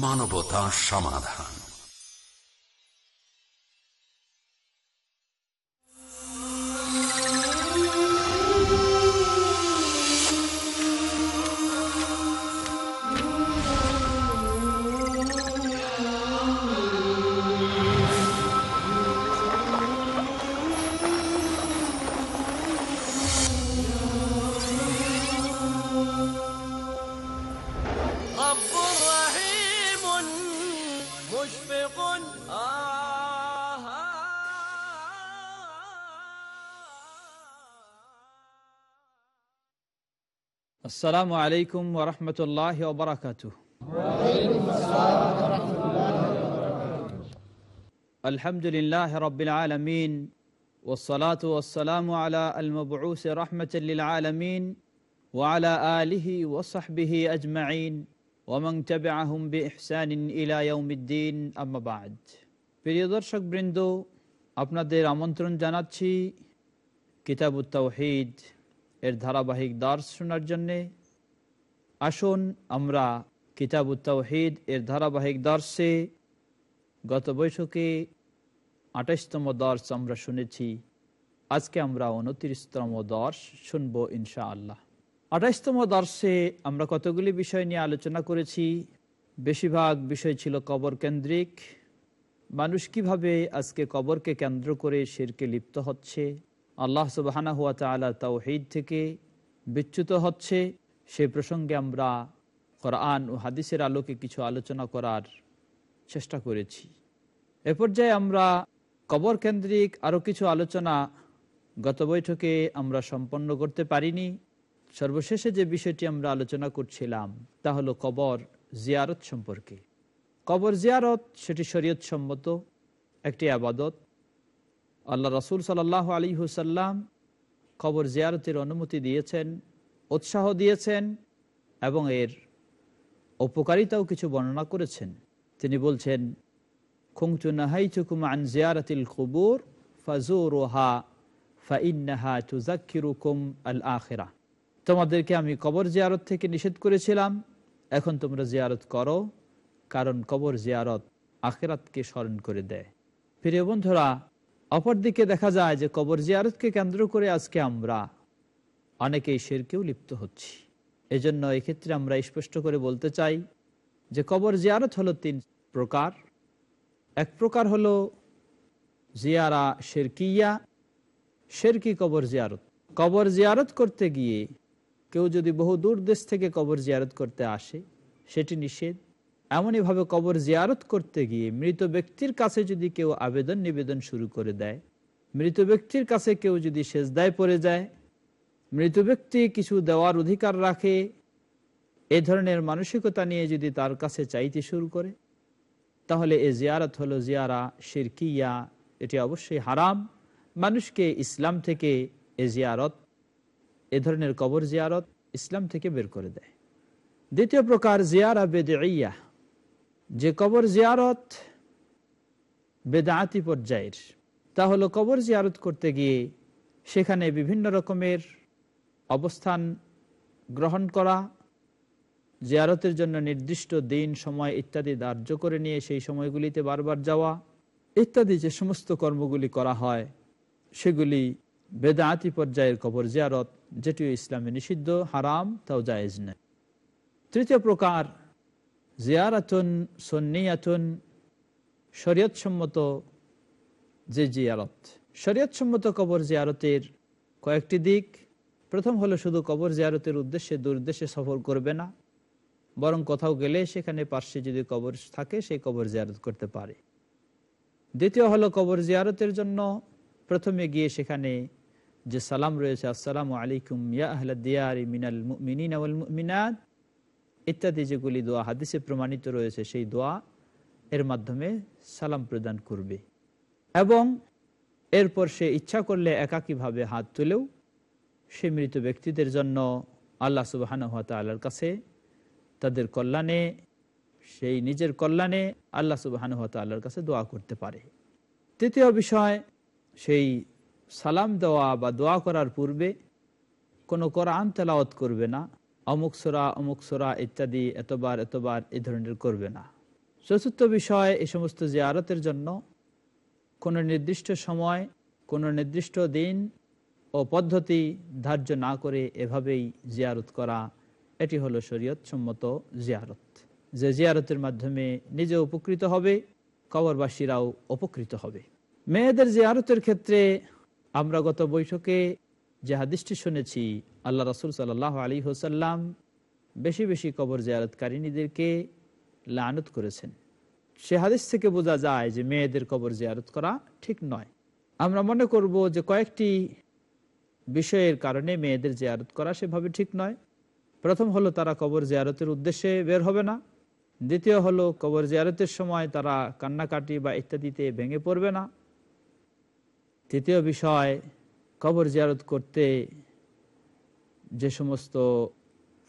মানবতা সমাধান। আসসালামু আলাইকুম ওরহমতুল্লাহ ওবরাকাত আলহামদুলিল্লাহ রবিল আলমিন ওসলাত ওসালাম আলা আলমবরুস রহমতুল্লিল আলমিন ওয়ালা আলিহি ওসাহবিহি আজমাইন ওমং তবে আহম বি ইহসান ইলায়ুদ্দিন আম্মাবাদ প্রিয় দর্শক বৃন্দ, আপনাদের আমন্ত্রণ জানাচ্ছি কিতাবুত্তাহিদ এর ধারাবাহিক দার্স শোনার জন্যে আসুন আমরা কিতাবুত তৌহিদ এর ধারাবাহিক দার্সে গত বৈঠকে আঠাশতম দর্শ আমরা শুনেছি। আজকে আমরা উনত্রিশতম দর্শ শুনব ইনশা আল্লাহ আঠাশতম দর্শে আমরা কতগুলি বিষয় নিয়ে আলোচনা করেছি? বেশিরভাগ বিষয় ছিল কবর কেন্দ্রিক। মানুষ কীভাবে আজকে কবরকে কেন্দ্র করে শিরকে লিপ্ত হচ্ছে? আল্লাহ সুবাহানা হুয়া তালা তাওহিদ থেকে বিচ্যুত হচ্ছে। সেই প্রসঙ্গে আমরা কোরআন ও হাদিসের আলোকে কিছু আলোচনা করার চেষ্টা করেছি। এ পর্যায়ে আমরা কবর কেন্দ্রিক আরও কিছু আলোচনা গত বৈঠকে আমরা সম্পন্ন করতে পারিনি। সর্বশেষে যে বিষয়টি আমরা আলোচনা করছিলাম তা হলো কবর জিয়ারত সম্পর্কে। কবর জিয়ারত সেটি শরীয়ত সম্মত একটি আবাদত। আল্লাহ রসুল সাল্লাহ আলী হুসাল্লাম কবর জিয়ারতের অনুমতি দিয়েছেন, উৎসাহ দিয়েছেন এবং এর উপকারিতাও কিছু বর্ণনা করেছেন। তিনি বলছেন আন আল তোমাদেরকে আমি কবর জিয়ারত থেকে নিষেধ করেছিলাম, এখন তোমরা জিয়ারত করো, কারণ কবর জিয়ারত আখেরাতকে স্মরণ করে দেয়। প্রিয় বন্ধুরা অপরদিকে দেখা যায় যে কবর জিয়ারতকে কেন্দ্র করে আজকে আমরা অনেকেই শেরকেও লিপ্ত হচ্ছি। এজন্য এক্ষেত্রে আমরা স্পষ্ট করে বলতে চাই যে কবর জিয়ারত হলো তিন প্রকার। এক প্রকার হলো জিয়ারা শেরকিয়া, শেরকি কবর জিয়ারত। কবর জিয়ারত করতে গিয়ে কেউ যদি বহু দূর দেশ থেকে কবর জিয়ারত করতে আসে, সেটি নিষেধ। এমনইভাবে কবর জিয়ারত করতে গিয়ে মৃত ব্যক্তির কাছে যদি কেউ আবেদন নিবেদন শুরু করে দেয়, মৃত ব্যক্তির কাছে কেউ যদি সেজদায় পড়ে যায়, মৃত ব্যক্তি কিছু দেওয়ার অধিকার রাখে, এ ধরনের মানসিকতা নিয়ে যদি তার কাছে চাইতে শুরু করে, তাহলে এ জিয়ারত হলো জিয়ারা, শিরকিয়া, এটি অবশ্যই হারাম। মানুষকে ইসলাম থেকে এ জিয়ারত, এ ধরনের কবর জিয়ারত ইসলাম থেকে বের করে দেয়। দ্বিতীয় প্রকার জিয়ারা বেদিয়া যে কবর জিয়ারত বেদাতি পর্যায়ের, তা হলো কবর জিয়ারত করতে গিয়ে সেখানে বিভিন্ন রকমের অবস্থান গ্রহণ করা, জিয়ারতের জন্য নির্দিষ্ট দিন, সময় ইত্যাদি ধার্য করে নিয়ে সেই সময়গুলিতে বারবার যাওয়া ইত্যাদি যে সমস্ত কর্মগুলি করা হয়, সেগুলি বেদাতি পর্যায়ের কবর জিয়ারত, যেটিও ইসলামে নিষিদ্ধ, হারাম, তাও জায়েজ নেই তৃতীয় প্রকার জিয়ারাতুন সন্নিয়াতুন শরীয়তসম্মত যে জিয়ারত। শরীয়তসম্মত কবর জিয়ারতের কয়েকটি দিক। প্রথম হলো শুধু কবর জিয়ারতের উদ্দেশ্যে দুর্দেশে সফর করবে না। বরং কোথাও গেলে সেখানে পার্শ্বে যদি কবর থাকে, সেই কবর জিয়ারত করতে পারে। দ্বিতীয় হলো কবর জিয়ারতের জন্য প্রথমে গিয়ে সেখানে যে সালাম রয়েছে, আসসালামু আলাইকুম ইয়া আহলা দিয়ারি মিনাল মিনাত ইত্যাদি যেগুলি দোয়া, হাদিসে প্রমাণিত রয়েছে, সেই দোয়া এর মাধ্যমে সালাম প্রদান করবে। এবং এরপর সে ইচ্ছা করলে একাকীভাবে হাত তুলেও সে মৃত ব্যক্তিদের জন্য আল্লাহ সুবাহান আল্লাহর কাছে তাদের কল্যাণে, সেই নিজের কল্যাণে আল্লাহ সুবাহান আল্লাহর কাছে দোয়া করতে পারে। তৃতীয় বিষয়, সেই সালাম দেওয়া বা দোয়া করার পূর্বে কোনো কোরআন তেলাওয়াত করবে না। অমুক সোরা অমুক সোরা ইত্যাদি এতবার এতবার এই ধরনের করবে না। চতুর্থ বিষয় এই সমস্ত জিয়ারতের জন্য কোনো নির্দিষ্ট সময়, কোনো নির্দিষ্ট দিন ও পদ্ধতি ধার্য না করে এভাবেই জিয়ারত করা, এটি হলো শরীয়ত সম্মত জিয়ারত। যে জিয়ারতের মাধ্যমে নিজে উপকৃত হবে, কবরবাসীরাও উপকৃত হবে। মেয়েদের জিয়ারতের ক্ষেত্রে আমরা গত বৈঠকে যে হাদিসটি শুনেছি আল্লাহ রসুল সাল্লাহ আলী হোসাল্লাম বেশি বেশি কবর জিয়ারতকারিনীদেরকে লানত করেছেন। সে হাদিস থেকে বোঝা যায় যে মেয়েদের কবর জিয়ারত করা ঠিক নয়। আমরা মনে করব যে কয়েকটি বিষয়ের কারণে মেয়েদের জিয়ারত করা সেভাবে ঠিক নয়। প্রথম হলো তারা কবর জিয়ারতের উদ্দেশ্যে বের হবে না। দ্বিতীয় হলো কবর জিয়ারতের সময় তারা কান্নাকাটি বা ইত্যাদিতে ভেঙে পড়বে না। তৃতীয় বিষয়, কবর জিয়ারত করতে যে সমস্ত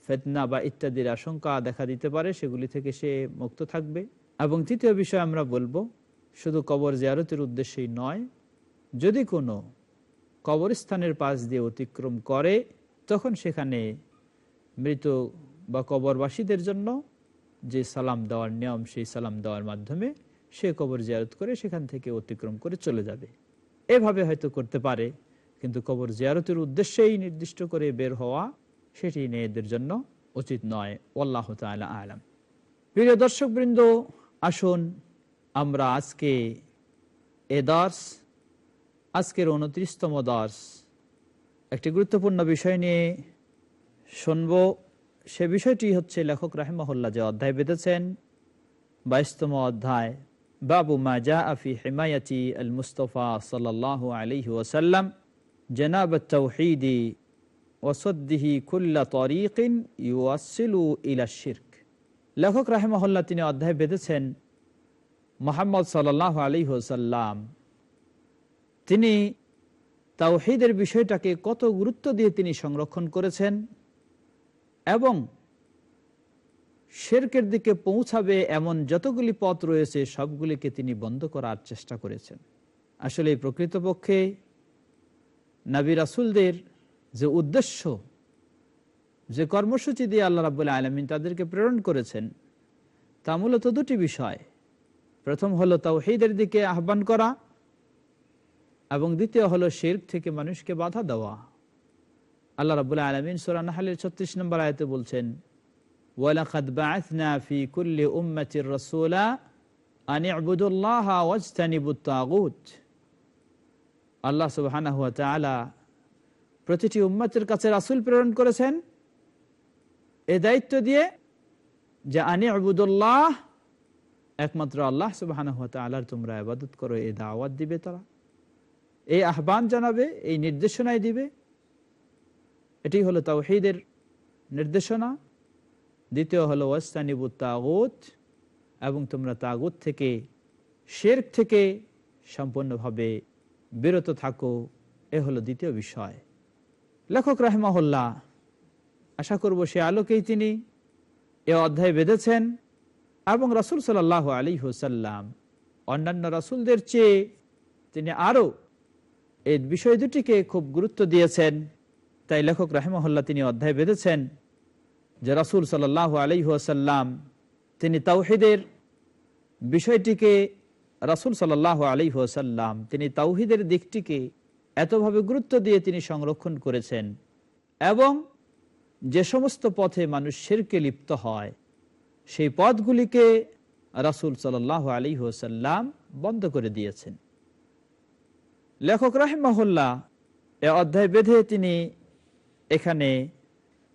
ফেতনা বা ইত্যাদির আশঙ্কা দেখা দিতে পারে, সেগুলি থেকে সে মুক্ত থাকবে। এবং তৃতীয় বিষয় আমরা বলব, শুধু কবর জিয়ারতের উদ্দেশ্যেই নয়, যদি কোনো কবরস্থানের পাশ দিয়ে অতিক্রম করে, তখন সেখানে মৃত বা কবরবাসীদের জন্য যে সালাম দেওয়ার নিয়ম, সেই সালাম দেওয়ার মাধ্যমে সে কবর জিয়ারত করে সেখান থেকে অতিক্রম করে চলে যাবে। এভাবে হয়তো করতে পারে। কিন্তু কবর জিয়ারতের উদ্দেশ্যেই নির্দিষ্ট করে বের হওয়া সেটি মেয়েদের জন্য উচিত নয়। আল্লাহ তালা আলাম। প্রিয় দর্শকবৃন্দ, আসুন আমরা আজকে এ দর্শ আজকের উনত্রিশতম দর্শ একটি গুরুত্বপূর্ণ বিষয় নিয়ে শুনব। সে বিষয়টি হচ্ছে লেখক রাহেমহল্লা যে অধ্যায় বেঁধেছেন, বাইশতম অধ্যায়, বাবু মা জা আফি হেমায়াতি আল মুস্তফা সাল্লাহ আলহি ওসাল্লাম জনাব তৌহিদি ওসদ্দিহি কুল্লা তরিকিন ইউসিলু ইলা শির্ক লেখক রাহেমহল্লা তিনি অধ্যায় বেঁধেছেন, মোহাম্মদ সাল্লাহ আলী হোসাল্লাম তিনি তাওহিদের বিষয়টাকে কত গুরুত্ব দিয়ে তিনি সংরক্ষণ করেছেন এবং শেরকের দিকে পৌঁছাবে এমন যতগুলি পথ রয়েছে, সবগুলিকে তিনি বন্ধ করার চেষ্টা করেছেন। আসলে প্রকৃতপক্ষে নাবি রাসুলদের যে উদ্দেশ্য, যে কর্মসূচি দিয়ে আল্লাহ রাবুল্লাহ আলমিন তাদেরকে প্রেরণ করেছেন, তা মূলত দুটি বিষয়। প্রথম হলো তাওহিদের দিকে আহ্বান করা এবং দ্বিতীয় হলো শেরক থেকে মানুষকে বাধা দেওয়া। আল্লাহ রাবুল্লাহ আলমিন সোরানাহালের ছত্রিশ নম্বর আয়তে বলছেন, ওয়ালাকাদ বাআথনা আল্লাহ তাআলা প্রতিটি উম্মতের কাছে রাসূল প্রেরণ করেছেন। এ দায়িত্ব দিয়ে যে আনি আবুদুল্লাহ, একমাত্র আল্লাহ তাআলার তোমরা ইবাদত করো, এই দাওয়াত দিবে তারা। এই আহ্বান জানাবে, এই নির্দেশনাই দিবে। এটি হলো তাওহীদের নির্দেশনা। দ্বিতীয় হলো ওয়াস্তানিবু তাগুত, এবং তোমরা তাগুত থেকে, শেরক থেকে সম্পূর্ণভাবে বিরত থাকো, এ হলো দ্বিতীয় বিষয়। লেখক রাহমাহুল্লাহ, আশা করব সে আলোকেই তিনি, এ অধ্যায় বেঁধেছেন এবং রাসুল সাল্লাহ আলী হুসাল্লাম অন্যান্য রাসুলদের চেয়ে তিনি আরও এই বিষয় দুটিকে খুব গুরুত্ব দিয়েছেন। তাই লেখক রাহেমহল্লা তিনি অধ্যায় বেঁধেছেন যে রাসুল সাল্লাহ আলী হুসাল্লাম তিনি তাওহিদের বিষয়টিকে রাসুল সাল্লাহ আলী হুসাল্লাম তিনি তাওহিদের দিকটিকে এতভাবে গুরুত্ব দিয়ে তিনি সংরক্ষণ করেছেন এবং যে সমস্ত পথে মানুষ শেরকে লিপ্ত হয়, সেই পথগুলিকে রাসুল সাল্লাহ আলী হুসাল্লাম বন্ধ করে দিয়েছেন। লেখক রাহিমাহুল্লাহ এ অধ্যায় বেঁধে তিনি এখানে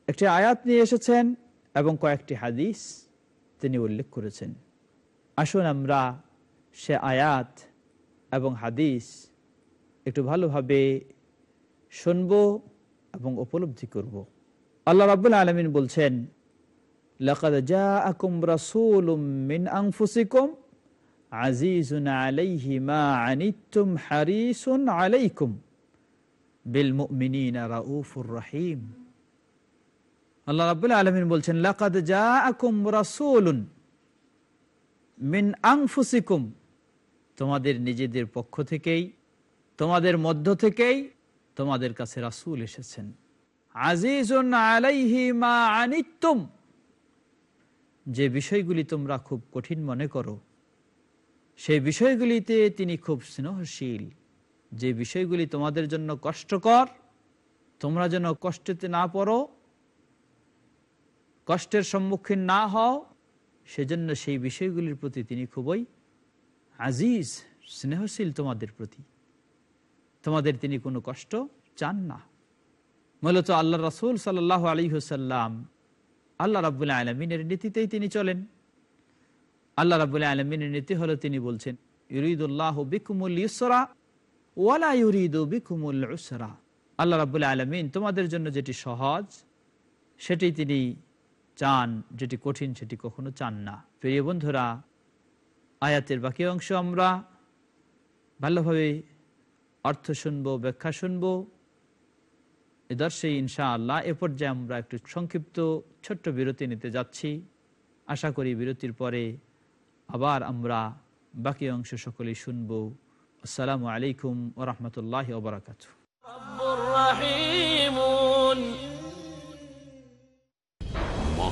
একটি আয়াত নিয়ে এসেছেন এবং কয়েকটি হাদিস তিনি উল্লেখ করেছেন। আসুন আমরা সে আয়াত এবং হাদিস একটু ভালোভাবে শুনব এবং উপলব্ধি করব আল্লাহ রাবুল আলমিন বলছেন لقد جاءكم رسول من أنفسكم عزيز عليه ما عنتم حريص عليكم بالمؤمنين رؤوف رحيم আল্লাহ রাবুল আলমিন বলছেন লাকাদ জাআকুম রাসূলুন মিন আনফুসিকুম তোমাদের নিজেদের পক্ষ থেকেই, তোমাদের মধ্য থেকেই তোমাদের কাছে রাসুল এসেছেন। আজিজুন আলাইহি মা আনিতুম যে বিষয়গুলি তোমরা খুব কঠিন মনে করো সেই বিষয়গুলিতে তিনি খুব স্নেহশীল। যে বিষয়গুলি তোমাদের জন্য কষ্টকর, তোমরা যেন কষ্টতে না পড়ো, কষ্টের সম্মুখীন না হও, সেজন্য সেই বিষয়গুলির প্রতি তিনি খুবই আজিজ, স্নেহশীল তোমাদের প্রতি। তোমাদের তিনি কোনো কষ্ট চান না। মূলত আল্লাহ রসুল সাল্লাহ আলী হুসাল্লাম আল্লাহ রাবুল্লাহ আলমিনের নীতিতেই তিনি চলেন। আল্লাহ রাবুল্লাহ আলমিনের নীতি হলো তিনি বলছেন, ইউরিদুল্লাহ বিকুমুল ইসরা ওয়ালা ইউরিদু বিকুমুল উসরা। আল্লাহ রাবুল্লাহ আলমিন তোমাদের জন্য যেটি সহজ, সেটি তিনি চান, যেটি কঠিন, সেটি কখনো চান না। প্রিয় বন্ধুরা আয়াতের বাকি অংশ আমরা ভালোভাবে অর্থ শুনব, ব্যাখ্যা শুনব। এদর্শে ইনশা আল্লাহ এ পর্যায়ে আমরা একটু সংক্ষিপ্ত ছোট্ট বিরতি নিতে যাচ্ছি। আশা করি বিরতির পরে আবার আমরা বাকি অংশ সকলেই শুনব। আসসালামু আলাইকুম ওরহমতুল্লাহ ওবরাকাত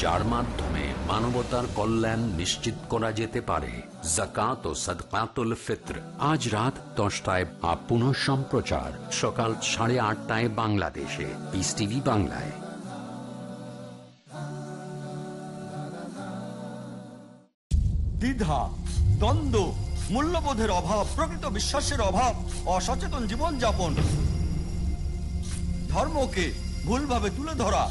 যার মাধ্যমে মানবতার কল্যাণ নিশ্চিত করা যেতে পারে। জাকাত ও সদকাতুল ফিত্র। আজ রাত দশটায় বা পুনঃ সম্প্রচার। সকাল সাড়ে আটটায় বাংলাদেশে। পিস টিভি বাংলায়। দ্বিধা, দ্বন্দ্ব, মূল্যবোধের অভাব, প্রকৃত বিশ্বাসের অভাব, অসচেতন জীবনযাপন। ধর্মকে ভুলভাবে তুলে ধরা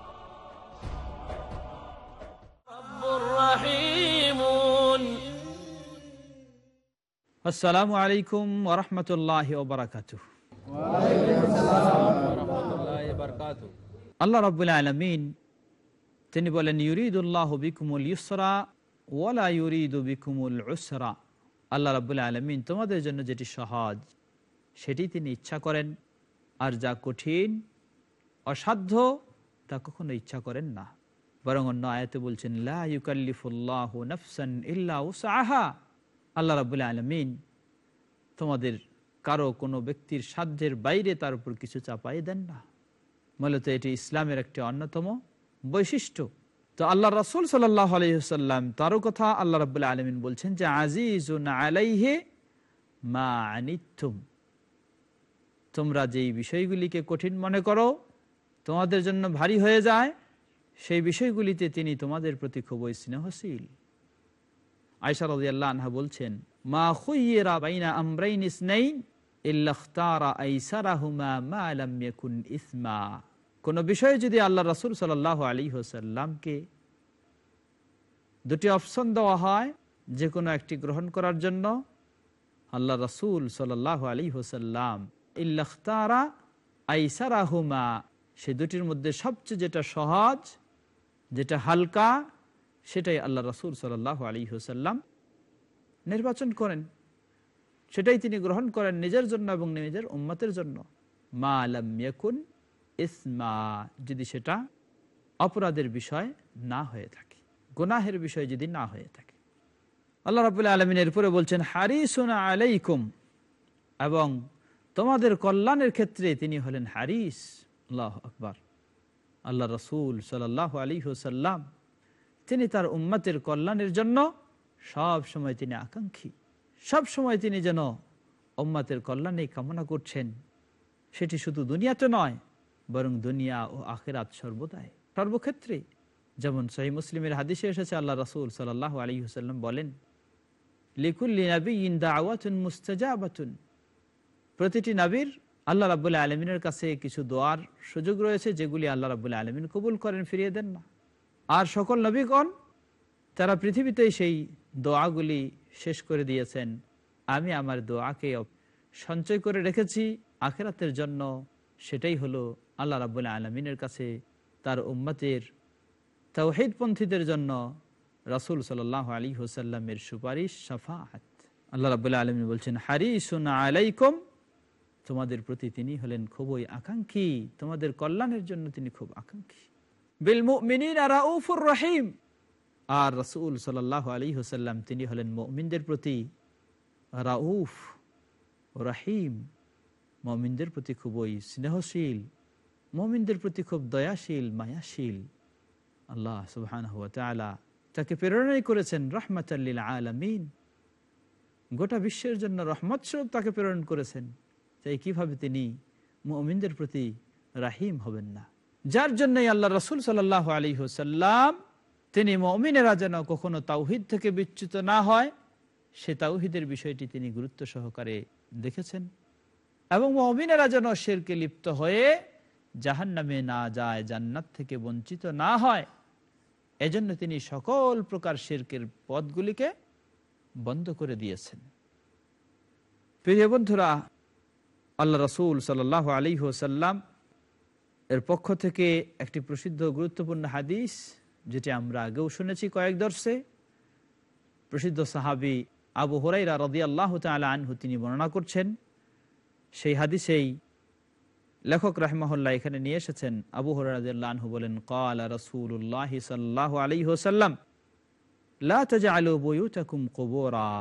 আসসালামু আলাইকুম ওরহমতুল্লাহ আল্লাহ রবুল্লা আলমিন, তিনি বলেন, ইউরিদুল্লাহ বিকুমুল ইসরা ওয়ালা ইউরিদু বিকুমুল উসরা। আল্লাহ রবুল্লা আলমিন তোমাদের জন্য যেটি সহজ, সেটি তিনি ইচ্ছা করেন, আর যা কঠিন, অসাধ্য, তা কখনো ইচ্ছা করেন না। বরং অন্য আয়াতে বলছেন, লা ইউকাল্লিফুল্লাহ নফসান ইল্লা উসাহা আল্লাহ রাবুল্লাহ আলমিন তোমাদের কারও কোনো ব্যক্তির সাধ্যের বাইরে তার উপর কিছু চাপাই দেন না। মূলত এটি ইসলামের একটি অন্যতম বৈশিষ্ট্য। তো আল্লাহ রসুল সাল্লাহ তারও কথা আল্লাহ রাবুল্লাহ আলমিন বলছেন যে, আজিজুন মা তোমরা যেই বিষয়গুলিকে কঠিন মনে করো, তোমাদের জন্য ভারী হয়ে যায়, সেই বিষয়গুলিতে তিনি তোমাদের প্রতি খুবই স্নেহশীল। আয়সা রাজি আল্লাহ আনহা বলছেন, মা খুইয়েরা বাইনা আমরাইন ইসনাইন ইসমা। কোন বিষয়ে যদি আল্লাহ রাসূল সাল্লাল্লাহু আলাইহি ওয়াসাল্লামকে দুটি অপশন দেওয়া হয় যে কোনো একটি গ্রহণ করার জন্য আল্লাহ রাসূল সাল্লাল্লাহু আলাইহি ওয়াসাল্লাম ইল্লাখতারা আইসারাহুমা, সে দুটির মধ্যে সবচেয়ে যেটা সহজ, যেটা হালকা সেটাই আল্লাহ রসুল সাল আলী হুসাল্লাম নির্বাচন করেন। সেটাই তিনি গ্রহণ করেন নিজের জন্য এবং নিজের উম্মতের জন্য। মা আলাম ইসমা, যদি সেটা অপরাধের বিষয় না হয়ে থাকে, গুনাহের বিষয় যদি না হয়ে থাকে। আল্লাহ রাবুল্লাহ আলমিন এরপরে বলছেন, হারিসুনা আলাইকুম। এবং তোমাদের কল্যাণের ক্ষেত্রে তিনি হলেন হারিস। আল্লাহ আকবার। আল্লাহ রসুল সাল্লাহ আলী হুসাল্লাম তিনি তার উম্মাতের কল্যাণের জন্য সব সময় তিনি আকাঙ্ক্ষী। সব সময় তিনি যেন উম্মাতের কল্যাণে কামনা করছেন। সেটি শুধু দুনিয়াতে নয়, বরং দুনিয়া ও আখেরাত সর্বদাই। সর্বক্ষেত্রে, যেমন সহি মুসলিমের হাদিসে এসেছে, আল্লাহ রসুল সাল্লাহ আলী হুসাল্লাম বলেন, লিকুল্লি নবী ইন্দা আওয়াতুন মুস্তাজাবাতুন। প্রতিটি নবীর আল্লাহ রাবুল্লাহ আলমিনের কাছে কিছু দোয়ার সুযোগ রয়েছে, যেগুলি আল্লাহ রাবুল্লাহ আলমিন কবুল করেন, ফিরিয়ে দেন না। আর সকল নবীগণ, তারা পৃথিবীতেই সেই দোয়াগুলি শেষ করে দিয়েছেন। আমি আমার দোয়াকে সঞ্চয় করে রেখেছি, আখেরাতের জন্য সেটাই হলো আল্লাহ রাবুল্লাহ আলমিনের কাছে তার উম্মতের তাওহিদপন্থীদের জন্য রাসুল সাল আলী হুসাল্লামের সুপারিশ, সাফাহাত। আল্লাহ রাবুল্লাহ আলমিন বলছেন হারি সুনা আলাইকুম তোমাদের প্রতি তিনি হলেন খুবই আকাঙ্ক্ষী, তোমাদের কল্যাণের জন্য তিনি খুব আকাঙ্ক্ষী। রাউফুর রহিম আর রসুল সাল্লাহ আলী হুসাল্লাম তিনি হলেন মমিনদের প্রতি রাউফ রাহিম। মমিনদের প্রতি খুবই স্নেহশীল, মমিনদের প্রতি খুব দয়াশীল, মায়াশীল। আল্লাহ সুবহান তাকে প্রেরণাই করেছেন রহমতাল্লিল আলমিন। গোটা বিশ্বের জন্য রহমত স্বরূপ তাকে প্রেরণ করেছেন। তাই কীভাবে তিনি মমিনদের প্রতি রাহিম হবেন না? যার জন্যই আল্লাহ রসুল সাল্লাহ আলী হুসাল্লাম তিনি মমিনেরা যেন কখনো তাওহিদ থেকে বিচ্যুত না হয়, সে তাওহিদের বিষয়টি তিনি গুরুত্ব সহকারে দেখেছেন। এবং মমিনেরা যেন শেরকে লিপ্ত হয়ে জাহান নামে না যায়, জান্নাত থেকে বঞ্চিত না হয়, এজন্য তিনি সকল প্রকার শেরকের পদগুলিকে বন্ধ করে দিয়েছেন। প্রিয় বন্ধুরা, আল্লাহ রসুল সাল আলী হোসাল্লাম এর পক্ষ থেকে একটি প্রসিদ্ধ গুরুত্বপূর্ণ হাদিস, যেটি আমরা আগেও শুনেছি কয়েক দর্শে। প্রসিদ্ধ সাহাবি আবু হরাইরা রদি আল্লাহ আনহু তিনি বর্ণনা করছেন, সেই হাদিসেই লেখক রাহমাহুল্লাহ এখানে নিয়ে এসেছেন। আবু হরাহ বলেন, কাল রসুল্লাহ সাল্লাহ আলী হোসাল্লাম লা তাজআলু বুয়ুতাকুম কুবুরা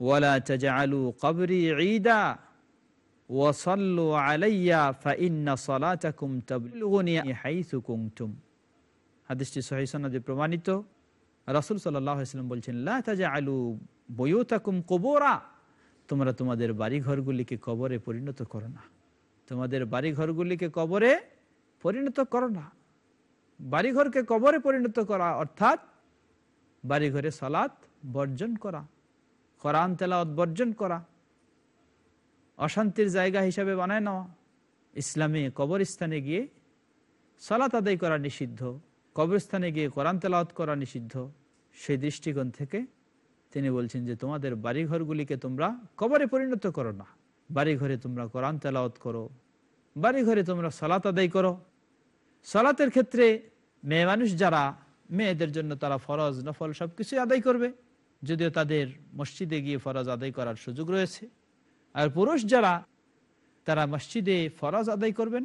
ওয়ালা তাজআলু কবরি ঈদা। প্রমাণিত। রাসূল সাল্লাল্লাহু বলছেন, লা তোমরা তোমাদের বাড়ি ঘরগুলিকে কবরে পরিণত করো না। তোমাদের বাড়ি ঘরগুলিকে কবরে পরিণত করো না। বাড়িঘরকে কবরে পরিণত করা, অর্থাৎ বাড়িঘরে সালাত বর্জন করা, কোরআন তেলাওয়াত বর্জন করা। অশান্তির জায়গা হিসাবে বানায় নেওয়া ইসলামে কবরস্থানে গিয়ে সালাত আদায় করা নিষিদ্ধ, কবরস্থানে গিয়ে কোরআন তেলাওয়াত করা নিষিদ্ধ। সেই দৃষ্টিকোণ থেকে তিনি বলছেন যে, তোমাদের বাড়িঘরগুলিকে তোমরা কবরে পরিণত করো না। বাড়িঘরে তোমরা কোরআন তেলাওয়াত করো। বাড়িঘরে তোমরা সলাত আদায় করো। সালাতের ক্ষেত্রে মেয়ে মানুষ যারা, মেয়েদের জন্য তারা ফরজ, নফল সব কিছুই আদায় করবে। যদিও তাদের মসজিদে গিয়ে ফরজ আদায় করার সুযোগ রয়েছে। আর পুরুষ যারা, তারা মসজিদে ফরজ আদায় করবেন,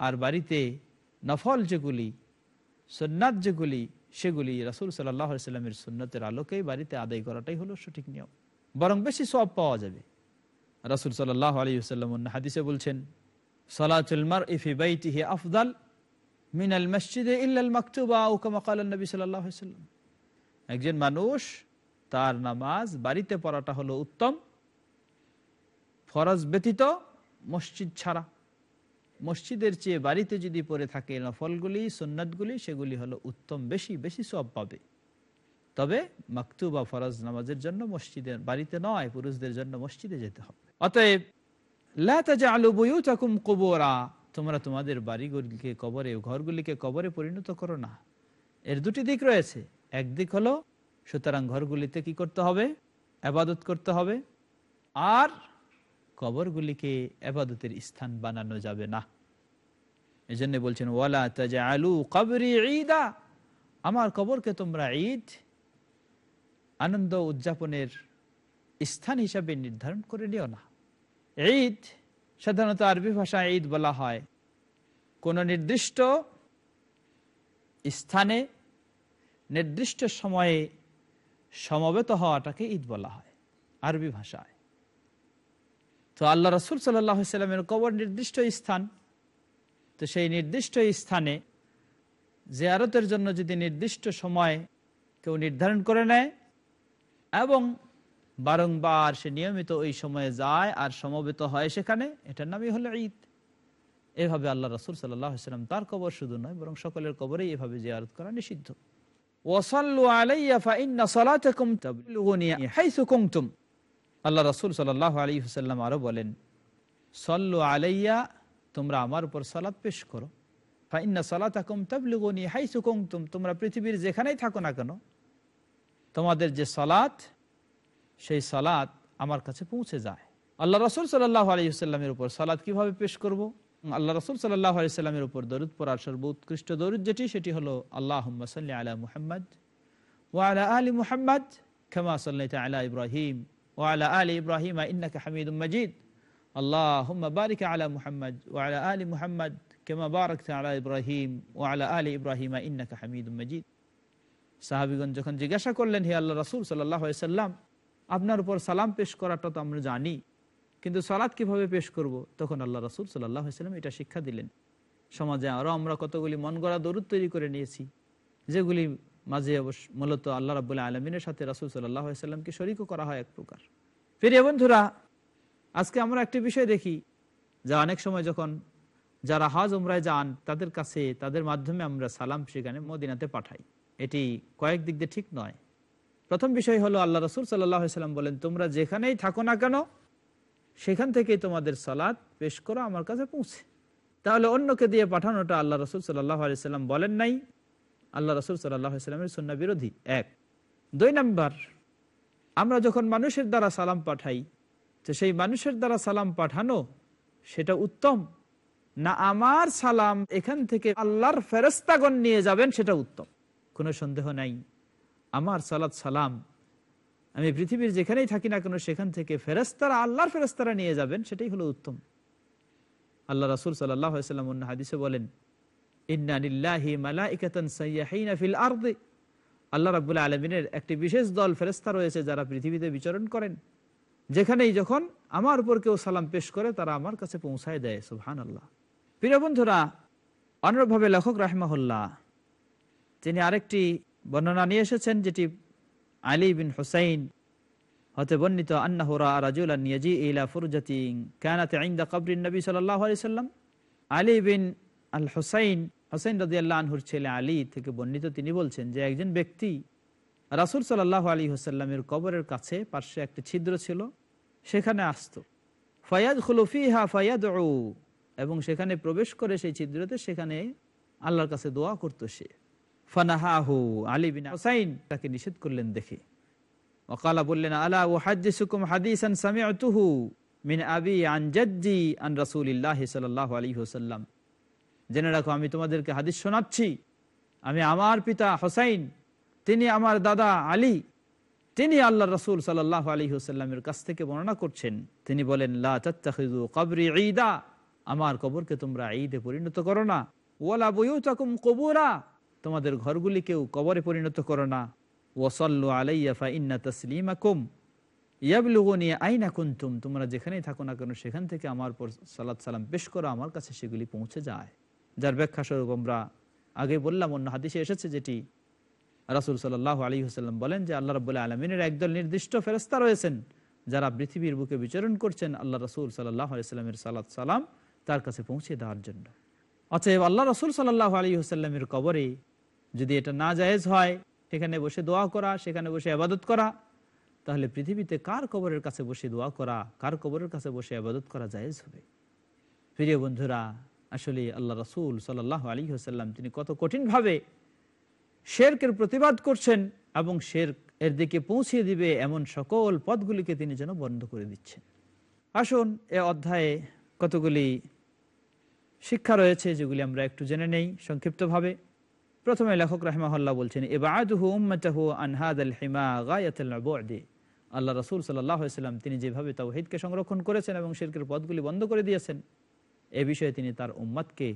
আর বাড়িতে নফল যেগুলি সন্ন্যাত যেগুলি, সেগুলি রাসুল সাল্লাহ সাল্লামের সুন্নতের আলোকেই বাড়িতে আদায় করাটাই হলো সঠিক নিয়ম। বরং বেশি সব পাওয়া যাবে। রাসুল সাল্লাহ সাল্লাম হাদিসে বলছেন আফদাল মিনাল মসজিদে ইল্লাল একজন মানুষ তার নামাজ বাড়িতে পড়াটা হলো উত্তম ফরজ ব্যতীত মসজিদ ছাড়া। মসজিদের চেয়ে বাড়িতে যদি পড়ে থাকে নফলগুলি, সুন্নাতগুলি, সেগুলি হলো উত্তম, বেশি বেশি সব পাবে। তবে মাকতু বা ফরজ নামাজের জন্য মসজিদের বাড়িতে নয়, পুরুষদের জন্য মসজিদে যেতে হবে। অতএব আলু বইউ কবরা, তোমরা তোমাদের বাড়িগুলিকে কবরে ঘরগুলিকে কবরে পরিণত করো না। এর দুটি দিক রয়েছে। একদিক হলো, সুতরাং ঘরগুলিতে কি করতে হবে? আবাদত করতে হবে। আর কবরগুলিকে আবাদতের স্থান বানানো যাবে না। এই জন্য বলছেন, ওয়ালা তাজা আলু কবরি ঈদা। আমার কবরকে তোমরা ঈদ, আনন্দ উদযাপনের স্থান হিসাবে নির্ধারণ করে নিও না। ঈদ সাধারণত আরবি ভাষায় ঈদ বলা হয়। কোন নির্দিষ্ট স্থানে, নির্দিষ্ট সময়ে সমবেত হওয়াটাকে ঈদ বলা হয় আরবি ভাষায়। তো আল্লাহ রসুল সাল্লামের কবর নির্দিষ্ট স্থান, তো সেই নির্দিষ্ট স্থানে জিয়ারতের জন্য যদি নির্দিষ্ট সময় কেউ নির্ধারণ করে নেয় এবং বারংবার সে নিয়মিত ওই সময়ে যায় আর সমবেত হয় সেখানে, এটার নামই হলো ঈদ। এভাবে আল্লাহ রসুল সাল্লাম তার কবর শুধু নয়, বরং সকলের কবরেই এভাবে জিয়ারত করা নিষিদ্ধ। ওয়াসাল্লু আলাইয়া ফাইন্না হাইসু কুনতুম। আল্লাহ রাসূল সাল্লাল্লাহু আলাইহি ওয়াসাল্লাম আরও বলেন, সল্লু আলাইয়া, তোমরা আমার উপর সালাত পেশ করো। ফাইন্না সালাতাকুম তাবলুগুনি হাইসু কুনতুম, তোমরা পৃথিবীর যেখানেই থাকো না কেন, তোমাদের যে সালাত, সেই সালাত আমার কাছে পৌঁছে যায়। আল্লাহ রসুল সাল্লাহ আলী সাল্লামের উপর সালাদ কীভাবে পেশ করব? আল্লাহ রসুল সাল্লাহ আলি সাল্লামের উপর দরুদ পড়ার সর্বোৎকৃষ্ট দরুদ যেটি, সেটি হলো আল্লাহ সাল্লি আলা মুহাম্মদ ও আলা আলী মুহাম্মদ ক্ষমা সাল্লাহ আলা ইব্রাহিম। ও আলা ইব্রাহিম ইন্নাকা হামিদ মজিদ আল্লাহ বারিক আলা মুহাম্মদ ও আলা মুহাম্মদ কেমা বারক আলা ইব্রাহিম ও আলা ইব্রাহিম ইন্নাকা হামিদ মজিদ সাহাবিগঞ্জ যখন জিজ্ঞাসা করলেন, হে আল্লাহ রসুল সাল্লাহ সাল্লাম, আপনার উপর সালাম পেশ করাটা তো আমরা জানি, কিন্তু সালাদ কীভাবে পেশ করব? তখন আল্লাহ রসুল সাল্লাম এটা শিক্ষা দিলেন। সমাজে আরও আমরা কতগুলি মন গড়া দরুদ তৈরি করে নিয়েছি, যেগুলি মাঝে মূলত আল্লাহ রাবুল্লাহ আলমিনের সাথে রাসুল সাল্লাহামকে শরিকও করা হয় এক প্রকার। প্রিয় বন্ধুরা, আজকে আমরা একটি বিষয় দেখি যা অনেক সময় যখন যারা হাজ উমরায় যান, তাদের কাছে, তাদের মাধ্যমে আমরা সালাম সেখানে মদিনাতে পাঠাই। এটি কয়েক দিক দিয়ে ঠিক নয়। প্রথম বিষয় হলো, আল্লাহ রসুল সাল্লাম বলেন, তোমরা যেখানেই থাকো না কেন, সেখান থেকে তোমাদের সালাদ পেশ করো, আমার কাছে পৌঁছে। তাহলে অন্যকে দিয়ে পাঠানোটা আল্লাহ রসুল সাল্লাহ আলিয়াল্লাম বলেন নাই। আল্লাহ রসুল সাল্লামের সন্না বিরোধী। এক। দুই নাম্বার, আমরা যখন মানুষের দ্বারা সালাম পাঠাই, তো সেই মানুষের দ্বারা সালাম পাঠানো সেটা উত্তম? না আমার সালাম এখান থেকে আল্লাহর ফেরস্তাগণ নিয়ে যাবেন সেটা উত্তম? কোনো সন্দেহ নাই। আমার সালাত সালাম, আমি পৃথিবীর যেখানেই থাকি না কেন, সেখান থেকে ফেরস্তারা আল্লাহর ফেরস্তারা নিয়ে যাবেন, সেটাই হলো উত্তম। আল্লাহ রাসুল সাল্লাম হাদিসে বলেন আল্লাহ রাবুল্লাহ আলমিনের একটি বিশেষ দল ফেরস্তা রয়েছে যারা পৃথিবীতে বিচরণ করেন। যেখানেই যখন আমার উপর কেউ সালাম পেশ করে, তারা আমার কাছে পৌঁছায় দেয় সুহান আল্লাহ প্রিয় বন্ধুরা অনুরূপভাবে লেখক রাহমাহুল্লাহ, তিনি আরেকটি বর্ণনা নিয়ে এসেছেন, যেটি আলী বিন হুসাইন হতে বর্ণিত আন্নাহুরা রাজুল নিয়াজি ইলা ফুরজাতি কানাতে আইন্দা কবরিন নবী সাল্লাল্লাহু আলাইহি সাল্লাম। আলী বিন আল হুসাইন হুসাইন রাদিয়াল্লাহু আনহুর ছেলে আলী থেকে বর্ণিত তিনি বলছেন যে একজন ব্যক্তি রাসূল সাল্লাল্লাহু আলাইহি ওয়াসাল্লামের কবরের কাছে পার্শ্বে একটি ছিদ্র ছিল, সেখানে আসত। ফায়াদ খুলুফিহা ফায়াদউ, এবং সেখানে প্রবেশ করে সেই ছিদ্রতে সেখানে আল্লাহর কাছে দোয়া করতো সে। ফানাহাহু, আলী বিন হুসাইন তাকে নিষেধ করলেন দেখে। ওকালা বললেন, আলা ও হাদিসুকুম হাদিসান সামিআতুহু মিন আবি আন জাদ্দি আন রাসূলিল্লাহি সাল্লাল্লাহু আলাইহি ওয়াসাল্লাম। জেনে রাখো, আমি তোমাদেরকে হাদিস শোনাচ্ছি। আমি আমার পিতা হোসাইন, তিনি আমার দাদা আলী, তিনি আল্লাহ রসুল সাল্লাহ আলী হুসাল্লামের কাছ থেকে বর্ণনা করছেন। তিনি বলেন কবরি ঈদা, আমার কবরকে তোমরা ঈদে পরিণত করো না। ওয়ালা বুয়ুতাকুম কবুরা, তোমাদের ঘরগুলিকেও কবরে পরিণত করো না। ওসল্লু আলাইয়া ফা ইন্না তসলিমাকুম, ইয়াবলুগনি আইনা তোমরা যেখানেই থাকো না কেন, সেখান থেকে আমার পর সালাদ সালাম পেশ করো, আমার কাছে সেগুলি পৌঁছে যায়। যার ব্যাখ্যা স্বরূপ আমরা আগে বললাম, অন্য হাদিসে এসেছে যেটি রাসুল সাল্লাহ আলী হুসাল্লাম বলেন যে, আল্লাহ রবাহ আলমিনের একদল নির্দিষ্ট ফেরস্তা রয়েছেন যারা পৃথিবীর বুকে বিচরণ করছেন আল্লাহ রসুল সাল্লাহ সালাদ সালাম তার কাছে পৌঁছে দেওয়ার জন্য। অতএব আল্লাহ রসুল সাল্লাহ আলী হুসাল্লামের কবরে যদি এটা না জায়েজ হয়, সেখানে বসে দোয়া করা, সেখানে বসে আবাদত করা, তাহলে পৃথিবীতে কার কবরের কাছে বসে দোয়া করা, কার কবরের কাছে বসে আবাদত করা জায়েজ হবে? প্রিয় বন্ধুরা আসলে আল্লাহ রসুল সাল্লাহ আলী হাসাল্লাম তিনি কত কঠিনভাবে শেরকের প্রতিবাদ করছেন এবং শের এর দিকে পৌঁছিয়ে দিবে এমন সকল পদগুলিকে তিনি যেন বন্ধ করে দিচ্ছেন। আসুন এ অধ্যায়ে কতগুলি শিক্ষা রয়েছে যেগুলি আমরা একটু জেনে নেই সংক্ষিপ্তভাবে। প্রথমে লেখক রাহমাহল্লা বলছেন উম্মতাহু আনহাদ আল্লাহ রসুল সাল্লাম তিনি যেভাবে তাও তাওহিদকে সংরক্ষণ করেছেন এবং শিরকের পদগুলি বন্ধ করে দিয়েছেন। এ বিষয়ে তিনি তার উম্মাদকে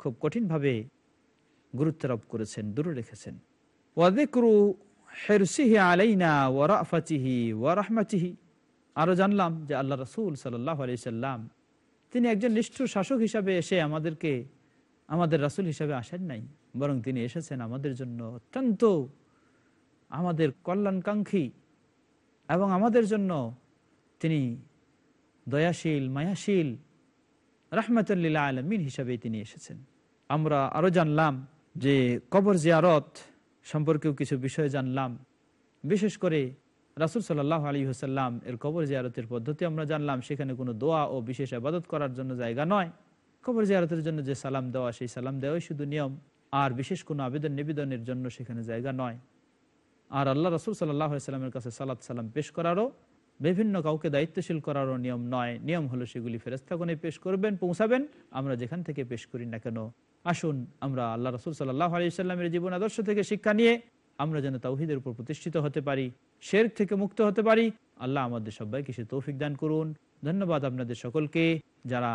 খুব কঠিনভাবে গুরুত্বারোপ করেছেন, দূরে রেখেছেন। ওয়াদিক্রু হেরসিহি আলাইনা ওয়ারাফাতিহি ওয়ারাহমাতিহি আরও জানলাম যে আল্লাহ রসুল সাল্লাহ সাল্লাম, তিনি একজন নিষ্ঠুর শাসক হিসাবে এসে আমাদেরকে, আমাদের রাসুল হিসাবে আসেন নাই, বরং তিনি এসেছেন আমাদের জন্য অত্যন্ত আমাদের কল্যাণকাঙ্ক্ষী এবং আমাদের জন্য তিনি দয়াশীল, মায়াশীল রাহমাতুল্লিল্লা আলমিন হিসাবে তিনি এসেছেন। আমরা আরও জানলাম যে কবর জিয়ারত সম্পর্কেও কিছু বিষয় জানলাম। বিশেষ করে রাসুল সাল্লাহ আলী হোসাল্লাম এর কবর জিয়ারতের পদ্ধতি আমরা জানলাম, সেখানে কোনো দোয়া ও বিশেষ আবাদত করার জন্য জায়গা নয়। কবর জিয়ারতের জন্য যে সালাম দেওয়া, সেই সালাম দেওয়াই শুধু নিয়ম, আর বিশেষ কোনো আবেদন নিবেদনের জন্য সেখানে জায়গা নয়। আর আল্লাহ রসুল সাল্লাহ সাল্লামের কাছে সালাত সালাম পেশ করারও বিভিন্ন কাউকে দায়িত্বশীল করারও নিয়ম নয়। নিয়ম হলো সেগুলি ফেরস্তাগনে পেশ করবেন, পৌঁছাবেন। আমরা যেখান থেকে পেশ করি না কেন, আসুন আমরা আল্লাহ রসুল সাল্লাহ আলি সাল্লামের জীবন আদর্শ থেকে শিক্ষা নিয়ে আমরা যেন তাওহিদের উপর প্রতিষ্ঠিত হতে পারি শের থেকে মুক্ত হতে পারি। আল্লাহ আমাদের সবাইকে সে তৌফিক দান করুন। ধন্যবাদ আপনাদের সকলকে যারা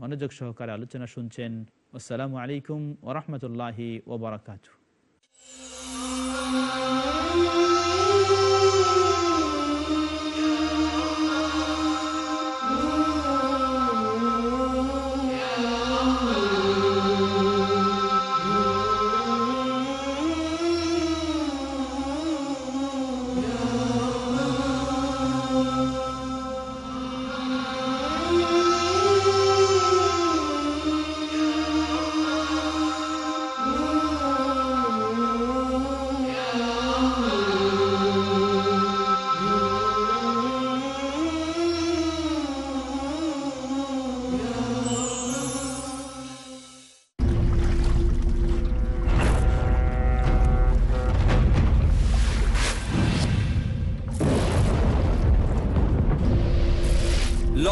মনোযোগ সহকারে আলোচনা শুনছেন। আসসালামু আলাইকুম ওরহমতুল্লাহি ওবরাকাত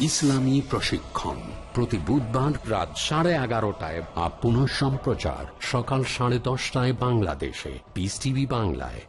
ইসলামী প্রশিক্ষণ প্রতি বুধবার রাত সাড়ে এগারোটায় বা সম্প্রচার সকাল সাড়ে দশটায় বাংলাদেশে। পিস টিভি বাংলায়।